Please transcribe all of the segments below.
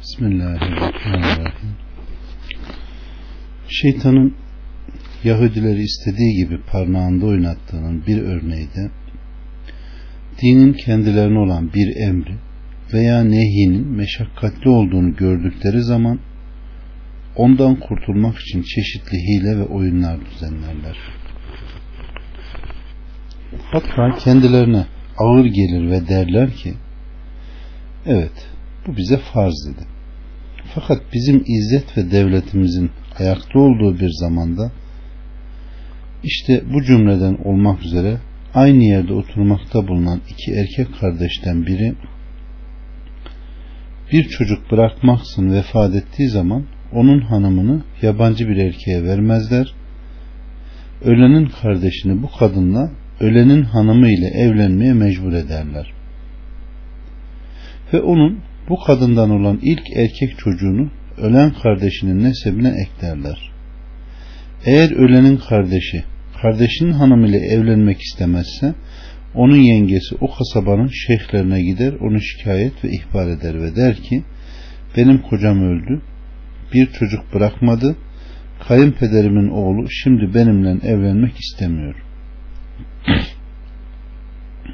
Bismillahirrahmanirrahim. Şeytanın Yahudileri istediği gibi parmağında oynattığının bir örneği de dinin kendilerine olan bir emri veya nehyinin meşakkatli olduğunu gördükleri zaman ondan kurtulmak için çeşitli hile ve oyunlar düzenlerler. Hatta kendilerine ağır gelir ve derler ki evet bu bize farz dedi. Fakat bizim izzet ve devletimizin ayakta olduğu bir zamanda işte bu cümleden olmak üzere aynı yerde oturmakta bulunan iki erkek kardeşten biri bir çocuk bırakmaksın vefat ettiği zaman onun hanımını yabancı bir erkeğe vermezler. Ölenin kardeşini bu kadınla ölenin hanımı ile evlenmeye mecbur ederler. Ve onun bu kadından olan ilk erkek çocuğunu ölen kardeşinin nesebine eklerler. Eğer ölenin kardeşi kardeşinin hanımı ile evlenmek istemezse onun yengesi o kasabanın şeyhlerine gider onu şikayet ve ihbar eder ve der ki benim kocam öldü bir çocuk bırakmadı kayınpederimin oğlu şimdi benimle evlenmek istemiyor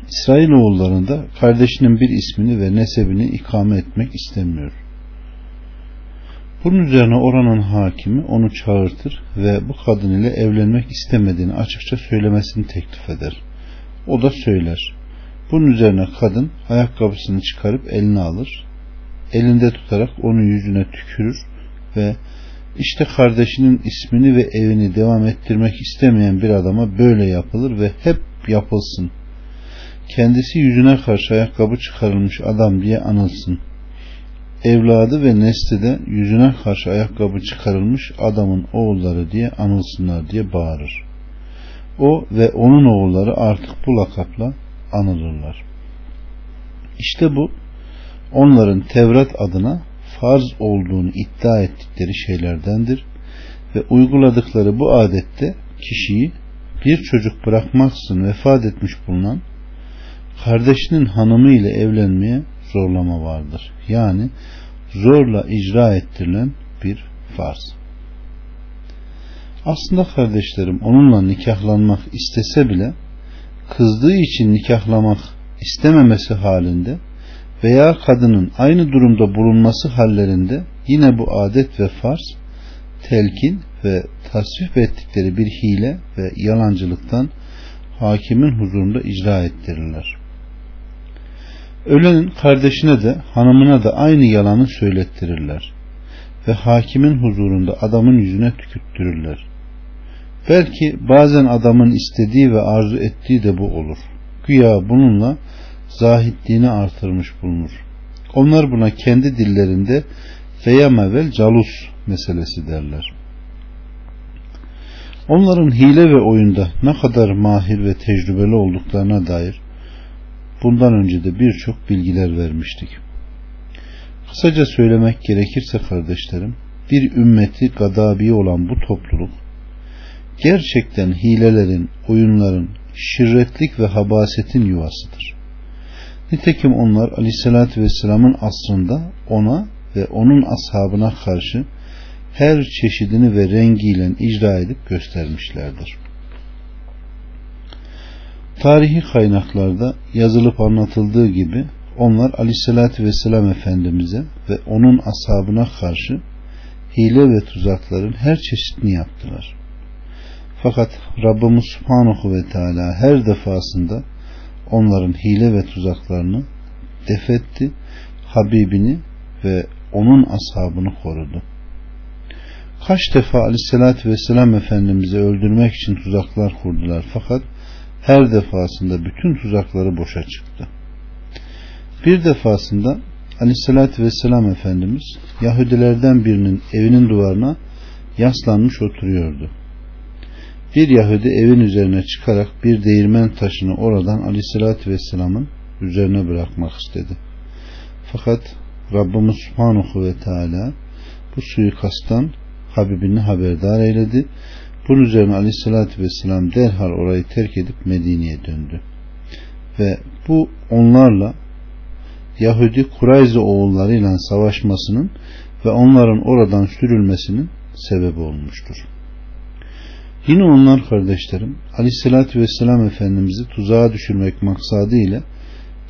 İsrail oğullarında kardeşinin bir ismini ve nesebini ikame etmek istemiyor. Bunun üzerine oranın hakimi onu çağırtır ve bu kadın ile evlenmek istemediğini açıkça söylemesini teklif eder. O da söyler. Bunun üzerine kadın ayakkabısını çıkarıp eline alır. Elinde tutarak onun yüzüne tükürür ve işte kardeşinin ismini ve evini devam ettirmek istemeyen bir adama böyle yapılır ve hep yapılsın kendisi yüzüne karşı ayakkabı çıkarılmış adam diye anılsın. Evladı ve nesli de yüzüne karşı ayakkabı çıkarılmış adamın oğulları diye anılsınlar diye bağırır. O ve onun oğulları artık bu lakapla anılırlar. İşte bu onların Tevrat adına farz olduğunu iddia ettikleri şeylerdendir ve uyguladıkları bu adette kişiyi bir çocuk bırakmaksın vefat etmiş bulunan kardeşinin hanımı ile evlenmeye zorlama vardır. Yani zorla icra ettirilen bir farz. Aslında kardeşlerim onunla nikahlanmak istese bile kızdığı için nikahlamak istememesi halinde veya kadının aynı durumda bulunması hallerinde yine bu adet ve farz telkin ve tasvip ettikleri bir hile ve yalancılıktan hakimin huzurunda icra ettirirler. Ölenin kardeşine de hanımına da aynı yalanı söylettirirler ve hakimin huzurunda adamın yüzüne tükürttürürler. Belki bazen adamın istediği ve arzu ettiği de bu olur. Güya bununla zahitliğini artırmış bulunur. Onlar buna kendi dillerinde feyamevel calus meselesi derler. Onların hile ve oyunda ne kadar mahir ve tecrübeli olduklarına dair bundan önce de birçok bilgiler vermiştik. Kısaca söylemek gerekirse kardeşlerim, bir ümmeti gadabi olan bu topluluk gerçekten hilelerin, oyunların, şirretlik ve habasetin yuvasıdır. Nitekim onlar aleyhissalatü vesselamın asrında ona ve onun ashabına karşı her çeşidini ve rengiyle icra edip göstermişlerdir. Tarihi kaynaklarda yazılıp anlatıldığı gibi onlar aleyhissalatü vesselam Efendimiz'e ve onun ashabına karşı hile ve tuzakların her çeşitini yaptılar. Fakat Rabbimiz Subhanahu ve Teala her defasında onların hile ve tuzaklarını defetti, Habibini ve onun ashabını korudu. Kaç defa Aleyhisselatü Vesselam Efendimiz'i öldürmek için tuzaklar kurdular fakat her defasında bütün tuzakları boşa çıktı. Bir defasında Aleyhisselatü Vesselam Efendimiz Yahudilerden birinin evinin duvarına yaslanmış oturuyordu. Bir Yahudi evin üzerine çıkarak bir değirmen taşını oradan Aleyhisselatü Vesselam'ın üzerine bırakmak istedi. Fakat Rabbimiz Subhanahu ve Teala bu suikasttan Habibini haberdar eyledi bunun üzerine aleyhissalatü vesselam derhal orayı terk edip Medine'ye döndü. Ve bu onlarla Yahudi Kurayze oğullarıyla savaşmasının ve onların oradan sürülmesinin sebebi olmuştur. Yine onlar kardeşlerim Aleyhisselatü Vesselam Efendimiz'i tuzağa düşürmek maksadıyla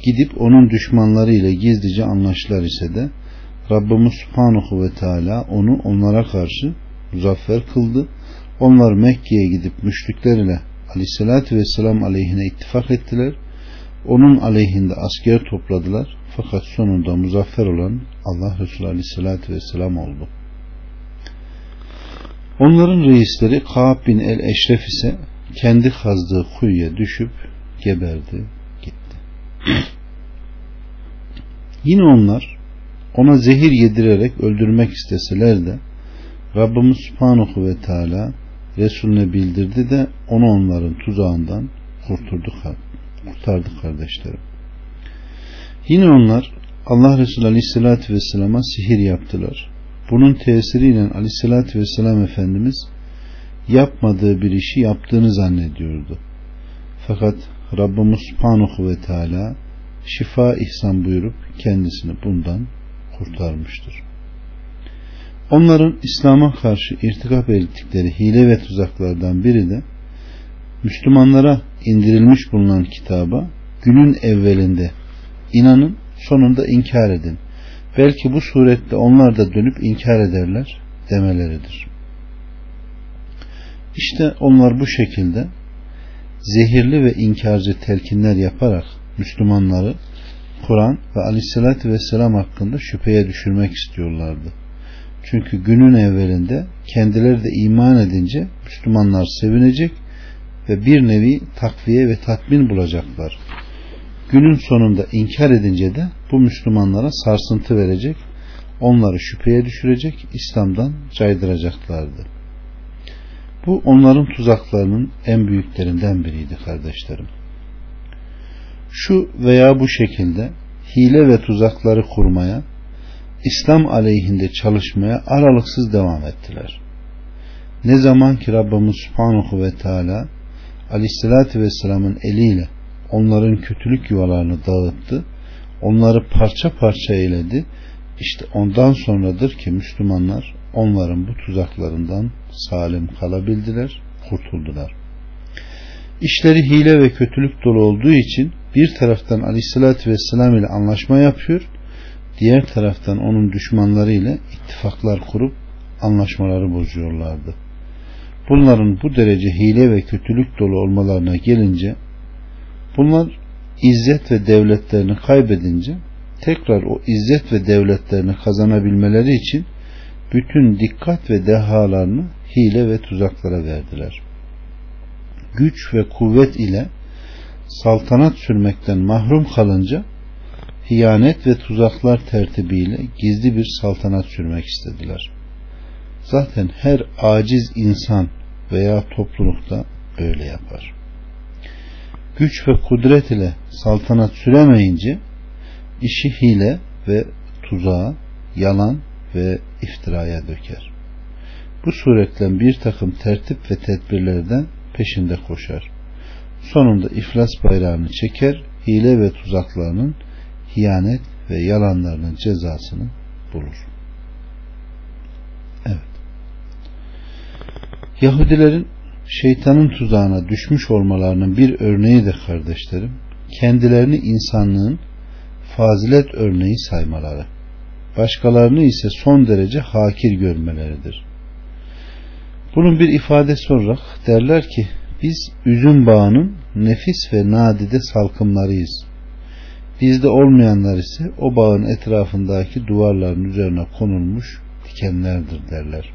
gidip onun düşmanları ile gizlice anlaştılar ise de Rabbimiz Subhanahu ve Teala onu onlara karşı muzaffer kıldı. Onlar Mekke'ye gidip müşrikler ile Aleyhisselatü Vesselam aleyhine ittifak ettiler. Onun aleyhinde asker topladılar. Fakat sonunda muzaffer olan Allah Resulü Aleyhisselatü Vesselam oldu. Onların reisleri Kaab bin el Eşref ise kendi kazdığı kuyuya düşüp geberdi gitti. Yine onlar ona zehir yedirerek öldürmek isteseler de Rabbimiz Subhanahu ve Teala Resulüne bildirdi de onu onların tuzağından kurtuldu, kurtardı kardeşlerim. Yine onlar Allah Resulü Aleyhisselatü Vesselam'a sihir yaptılar. Bunun tesiriyle Aleyhisselatü Vesselam Efendimiz yapmadığı bir işi yaptığını zannediyordu. Fakat Rabbimiz Subhanahu ve Teala şifa ihsan buyurup kendisini bundan kurtarmıştır. Onların İslam'a karşı irtikap ettikleri hile ve tuzaklardan biri de Müslümanlara indirilmiş bulunan kitaba günün evvelinde inanın sonunda inkar edin. Belki bu surette onlar da dönüp inkar ederler demeleridir. İşte onlar bu şekilde zehirli ve inkarcı telkinler yaparak Müslümanları Kur'an ve Aleyhisselatü Vesselam hakkında şüpheye düşürmek istiyorlardı. Çünkü günün evvelinde kendileri de iman edince Müslümanlar sevinecek ve bir nevi takviye ve tatmin bulacaklar. Günün sonunda inkar edince de bu Müslümanlara sarsıntı verecek, onları şüpheye düşürecek, İslam'dan caydıracaklardı. Bu onların tuzaklarının en büyüklerinden biriydi kardeşlerim. Şu veya bu şekilde hile ve tuzakları kurmaya, İslam aleyhinde çalışmaya aralıksız devam ettiler. Ne zaman ki Rabbimiz Subhanahu ve Teala Aleyhisselatü Vesselam'ın eliyle onların kötülük yuvalarını dağıttı, onları parça parça eyledi. İşte ondan sonradır ki Müslümanlar onların bu tuzaklarından salim kalabildiler, kurtuldular. İşleri hile ve kötülük dolu olduğu için bir taraftan Aleyhisselatü Vesselam ile anlaşma yapıyor, diğer taraftan onun düşmanları ile ittifaklar kurup anlaşmaları bozuyorlardı. Bunların bu derece hile ve kötülük dolu olmalarına gelince bunlar izzet ve devletlerini kaybedince tekrar o izzet ve devletlerini kazanabilmeleri için bütün dikkat ve dehalarını hile ve tuzaklara verdiler. Güç ve kuvvet ile saltanat sürmekten mahrum kalınca hiyanet ve tuzaklar tertibiyle gizli bir saltanat sürmek istediler. Zaten her aciz insan veya toplulukta böyle yapar. Güç ve kudret ile saltanat süremeyince işi hile ve tuzağa, yalan ve iftiraya döker. Bu suretle bir takım tertip ve tedbirlerden peşinde koşar. Sonunda iflas bayrağını çeker, hile ve tuzaklarının, hiyanet ve yalanlarının cezasını bulur. Evet. Yahudilerin şeytanın tuzağına düşmüş olmalarının bir örneği de kardeşlerim, kendilerini insanlığın fazilet örneği saymaları, başkalarını ise son derece hakir görmeleridir. Bunun bir ifadesi olarak derler ki biz üzüm bağının nefis ve nadide salkımlarıyız. Bizde olmayanlar ise o bağın etrafındaki duvarların üzerine konulmuş dikenlerdir derler.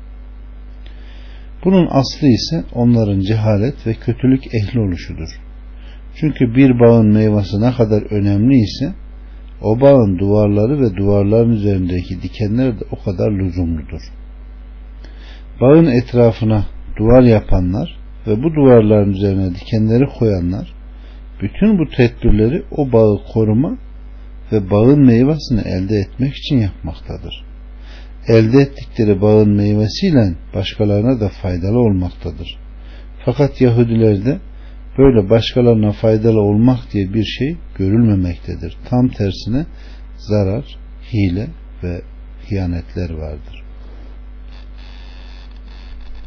Bunun aslı ise onların cehalet ve kötülük ehli oluşudur. Çünkü bir bağın meyvesi ne kadar önemli ise o bağın duvarları ve duvarların üzerindeki dikenler de o kadar lüzumludur. Bağın etrafına duvar yapanlar ve bu duvarların üzerine dikenleri koyanlar bütün bu tedbirleri o bağı koruma ve bağın meyvesini elde etmek için yapmaktadır. Elde ettikleri bağın meyvesiyle başkalarına da faydalı olmaktadır. Fakat Yahudilerde böyle başkalarına faydalı olmak diye bir şey görülmemektedir. Tam tersine zarar, hile ve hıyanetler vardır.